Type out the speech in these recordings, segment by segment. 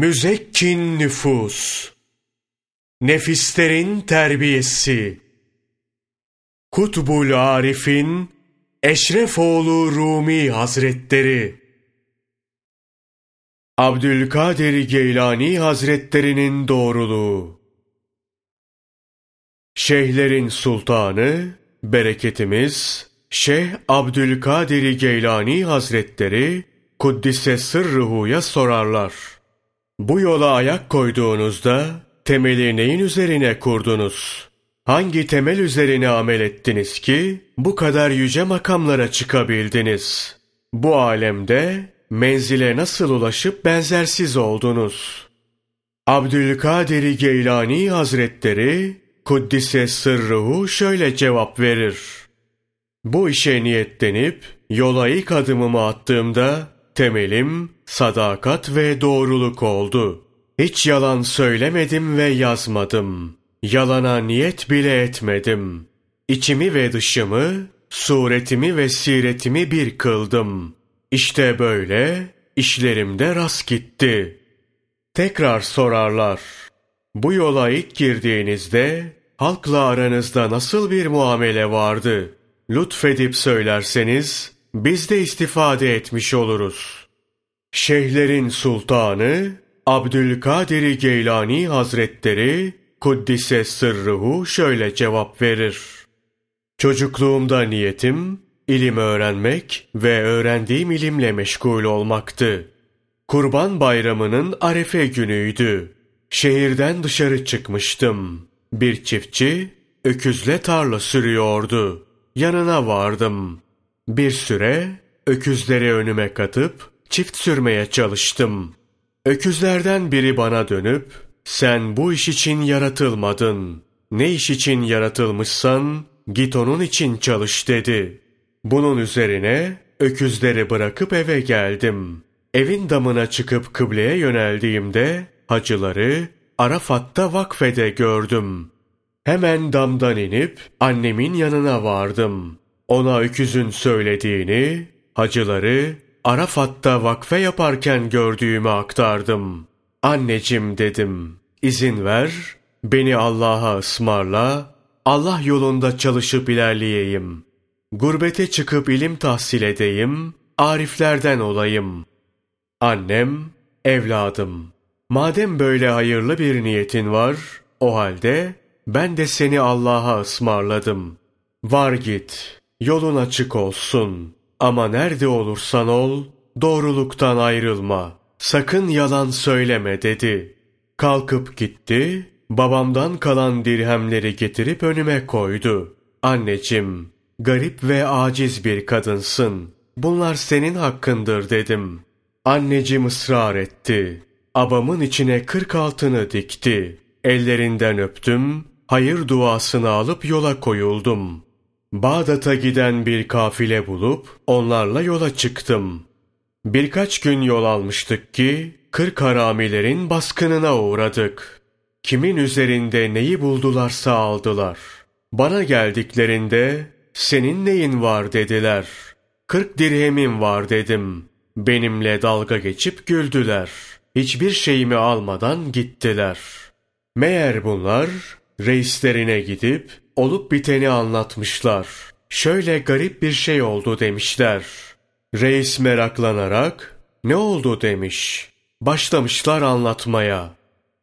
Müzekkin nüfus, nefislerin terbiyesi, Kutbul Arif'in Eşrefoğlu Rumi Hazretleri, Abdülkadir Geylani Hazretlerinin doğruluğu, Şeyhlerin Sultanı, bereketimiz, Şeyh Abdülkadir Geylani Hazretleri, Kuddise Sırrıhu'ya sorarlar. Bu yola ayak koyduğunuzda, temeli neyin üzerine kurdunuz? Hangi temel üzerine amel ettiniz ki, bu kadar yüce makamlara çıkabildiniz? Bu alemde, menzile nasıl ulaşıp benzersiz oldunuz? Abdülkadir Geylani Hazretleri, Kuddise Sırrıhu şöyle cevap verir. Bu işe niyetlenip, yola ilk adımımı attığımda, temelim, sadakat ve doğruluk oldu. Hiç yalan söylemedim ve yazmadım. Yalana niyet bile etmedim. İçimi ve dışımı, suretimi ve siretimi bir kıldım. İşte böyle işlerimde rast gitti. Tekrar sorarlar. Bu yola ilk girdiğinizde halkla aranızda nasıl bir muamele vardı? Lütfedip söylerseniz biz de istifade etmiş oluruz. Şeyhlerin sultanı Abdülkadir Geylani Hazretleri Kuddise Sırrıhu şöyle cevap verir. Çocukluğumda niyetim ilim öğrenmek ve öğrendiğim ilimle meşgul olmaktı. Kurban bayramının arefe günüydü. Şehirden dışarı çıkmıştım. Bir çiftçi öküzle tarla sürüyordu. Yanına vardım. Bir süre öküzleri önüme katıp çift sürmeye çalıştım. Öküzlerden biri bana dönüp sen bu iş için yaratılmadın. Ne iş için yaratılmışsan git onun için çalış dedi. Bunun üzerine öküzleri bırakıp eve geldim. Evin damına çıkıp kıbleye yöneldiğimde hacıları Arafat'ta vakfede gördüm. Hemen damdan inip annemin yanına vardım. Ona öküzün söylediğini, hacıları Arafat'ta vakfe yaparken gördüğümü aktardım. Anneciğim dedim, izin ver, beni Allah'a ısmarla, Allah yolunda çalışıp ilerleyeyim. Gurbete çıkıp ilim tahsil edeyim, ariflerden olayım. Annem, evladım, madem böyle hayırlı bir niyetin var, o halde ben de seni Allah'a ısmarladım. Var git, yolun açık olsun. Ama nerede olursan ol, doğruluktan ayrılma. Sakın yalan söyleme dedi. Kalkıp gitti, babamdan kalan dirhemleri getirip önüme koydu. Anneciğim, garip ve aciz bir kadınsın. Bunlar senin hakkındır dedim. Anneciğim ısrar etti. Abamın içine kırk altını dikti. Ellerinden öptüm, hayır duasını alıp yola koyuldum. Bağdat'a giden bir kafile bulup onlarla yola çıktım. Birkaç gün yol almıştık ki kırk haramilerin baskınına uğradık. Kimin üzerinde neyi buldularsa aldılar. Bana geldiklerinde senin neyin var dediler. Kırk dirhemim var dedim. Benimle dalga geçip güldüler. Hiçbir şeyimi almadan gittiler. Meğer bunlar reislerine gidip olup biteni anlatmışlar. Şöyle garip bir şey oldu demişler. Reis meraklanarak ne oldu demiş. Başlamışlar anlatmaya.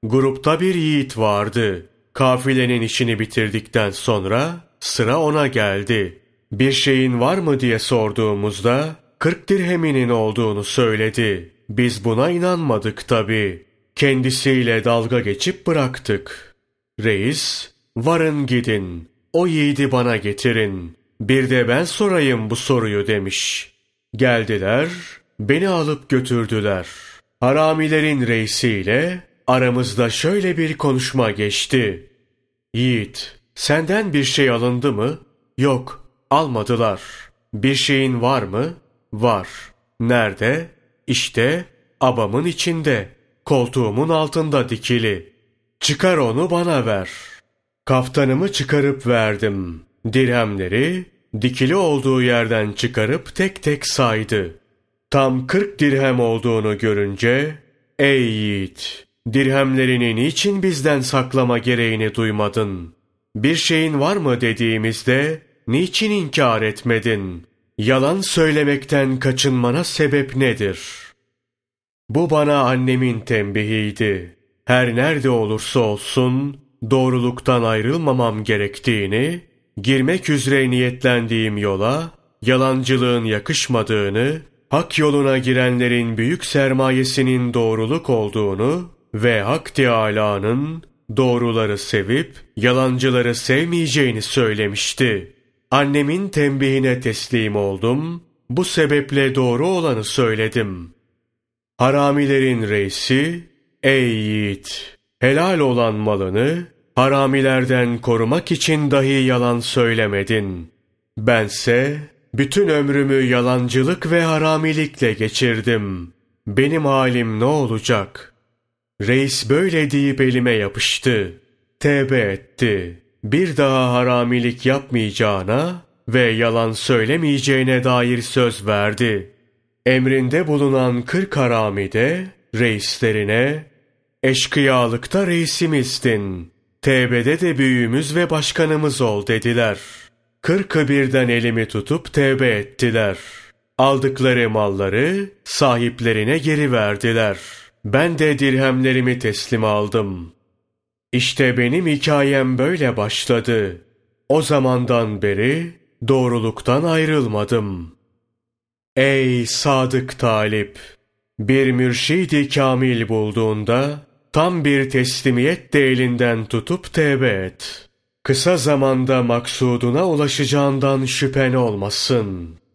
Grupta bir yiğit vardı. Kafilenin işini bitirdikten sonra sıra ona geldi. Bir şeyin var mı diye sorduğumuzda 40 dirheminin olduğunu söyledi. Biz buna inanmadık tabi. Kendisiyle dalga geçip bıraktık. Reis, varın gidin, o yiğidi bana getirin. Bir de ben sorayım bu soruyu demiş. Geldiler, beni alıp götürdüler. Haramilerin reisiyle aramızda şöyle bir konuşma geçti. Yiğit, senden bir şey alındı mı? Yok, almadılar. Bir şeyin var mı? Var. Nerede? İşte abamın içinde, koltuğumun altında dikili. Çıkar onu bana ver. Kaftanımı çıkarıp verdim. Dirhemleri dikili olduğu yerden çıkarıp tek tek saydı. Tam kırk dirhem olduğunu görünce ''Ey yiğit! Dirhemlerini niçin bizden saklama gereğini duymadın? Bir şeyin var mı dediğimizde niçin inkar etmedin? Yalan söylemekten kaçınmana sebep nedir?'' Bu bana annemin tembihiydi. Her nerede olursa olsun doğruluktan ayrılmamam gerektiğini, girmek üzere niyetlendiğim yola yalancılığın yakışmadığını, hak yoluna girenlerin büyük sermayesinin doğruluk olduğunu ve Hak Teâlâ'nın doğruları sevip yalancıları sevmeyeceğini söylemişti. Annemin tembihine teslim oldum, bu sebeple doğru olanı söyledim. Haramilerin reisi, ey yiğit! Helal olan malını, haramilerden korumak için dahi yalan söylemedin. Bense, bütün ömrümü yalancılık ve haramilikle geçirdim. Benim halim ne olacak? Reis böyle deyip elime yapıştı. Tevbe etti. Bir daha haramilik yapmayacağına ve yalan söylemeyeceğine dair söz verdi. Emrinde bulunan kırk harami de reislerine eşkıyalıkta reisimizdin. Tevbede de büyüğümüz ve başkanımız ol dediler.'' Kırkı birden elimi tutup tevbe ettiler. Aldıkları malları sahiplerine geri verdiler. Ben de dirhemlerimi teslim aldım. İşte benim hikayem böyle başladı. O zamandan beri doğruluktan ayrılmadım. Ey sadık talip! Bir mürşidi kamil bulduğunda tam bir teslimiyet de elinden tutup tevbe et.'' kısa zamanda maksuduna ulaşacağından şüphen olmasın.''